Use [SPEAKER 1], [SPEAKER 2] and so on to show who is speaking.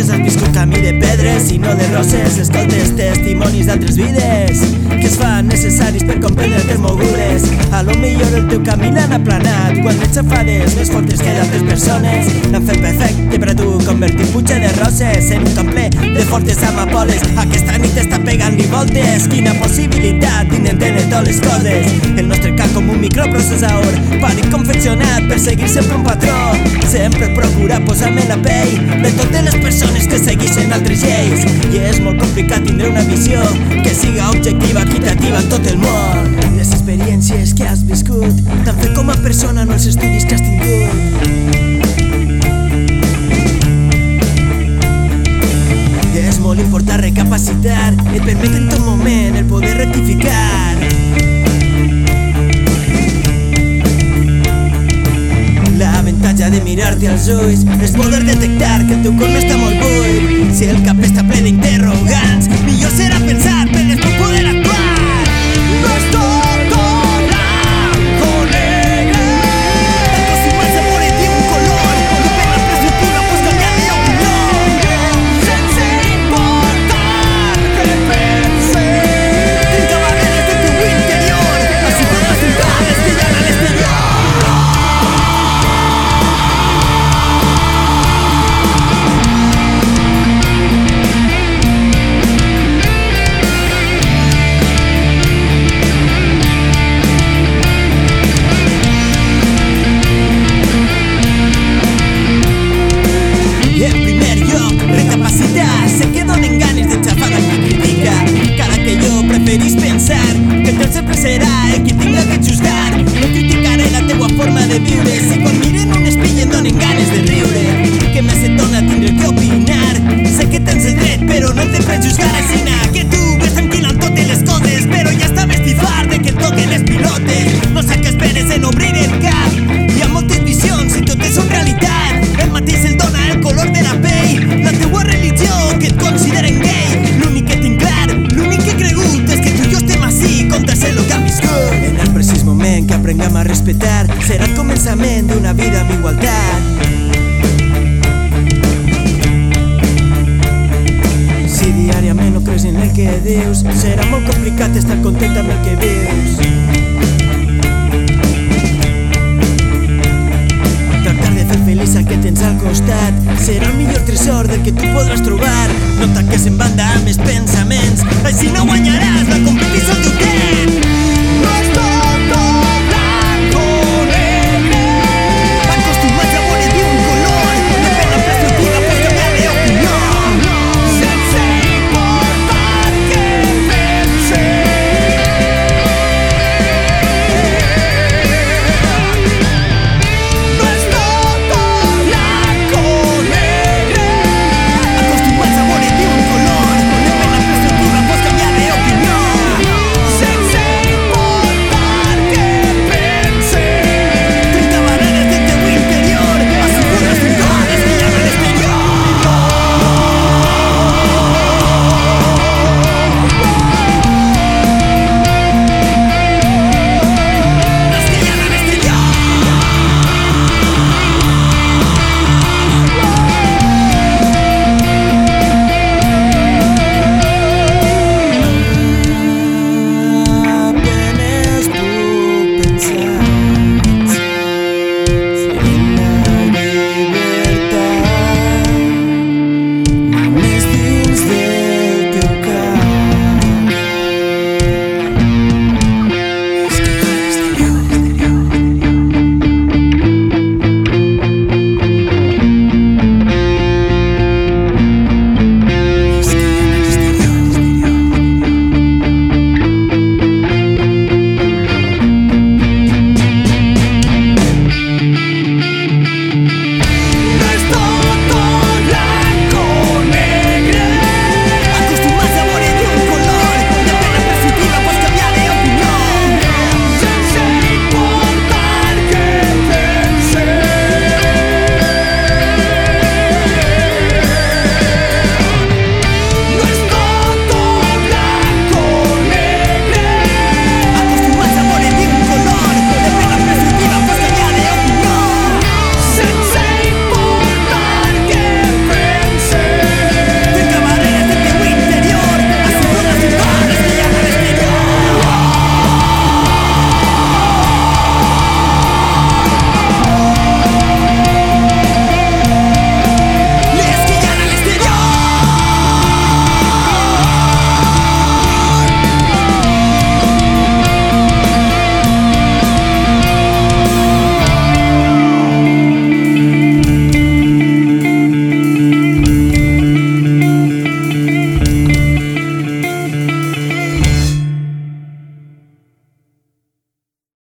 [SPEAKER 1] coses, has viscut camí de pedres i no de roses, escoltes testimonis d'altres vides que es fan necessaris per comprendre que mogudes. A lo millor el teu camí l'han aplanat quan ets xafades més fortes que d'altres persones. L'han fet perfecte per a tu convertir puja de roses en un temple de fortes amapoles. Aquesta nit està pegant-li voltes, quina possibilitat d'entendre totes les coses. El nostre cap com un microprocessador, pànic confeccionat per seguir sempre un patró. Sempre procura posar-me la pell de totes les persones que segueixen altres lleis. I és molt complicat tindre una visió que siga objectiva, equitativa en tot el món. Les experiències que has viscut t'han fet com a persona, no els estudis que has tingut. És molt important recapacitar, et permet en tot moment el poder Mirar-te als ulls és poder detectar que el teu cor està molt buit. Si el cap està ple aprenguem a respetar. Serà el començament d'una vida amb igualtat. Si diàriament no creus en el que dius Serà molt complicat estar content amb el que vius. Tractar de fer feliç el que tens al costat Serà el millor tresor del que tu podràs trobar. No tanques en banda amb els pensaments Així no guanyaràs